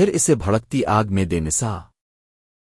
پھر اسے بھڑکتی آگ میں دے نسا۔